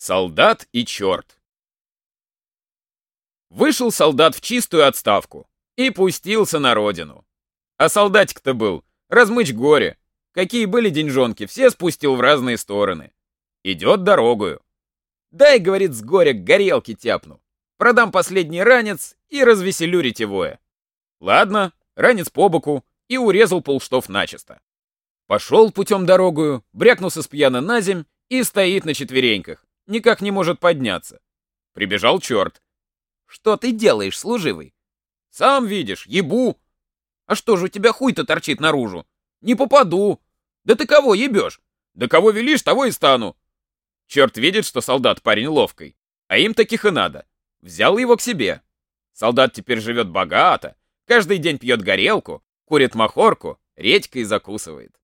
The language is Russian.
Солдат и черт. Вышел солдат в чистую отставку и пустился на родину. А солдатик-то был, размыть горе. Какие были деньжонки, все спустил в разные стороны. Идет дорогою. Дай, говорит, с горя горелки тяпну. Продам последний ранец и развеселю ретевое. Ладно, ранец по боку и урезал полштов начисто. Пошел путем дорогою, брякнулся с пьяна на земь и стоит на четвереньках никак не может подняться. Прибежал черт. «Что ты делаешь, служивый?» «Сам видишь, ебу!» «А что же у тебя хуй-то торчит наружу?» «Не попаду!» «Да ты кого ебешь?» «Да кого велишь, того и стану!» Черт видит, что солдат парень ловкий, а им таких и надо. Взял его к себе. Солдат теперь живет богато, каждый день пьет горелку, курит махорку, редькой закусывает.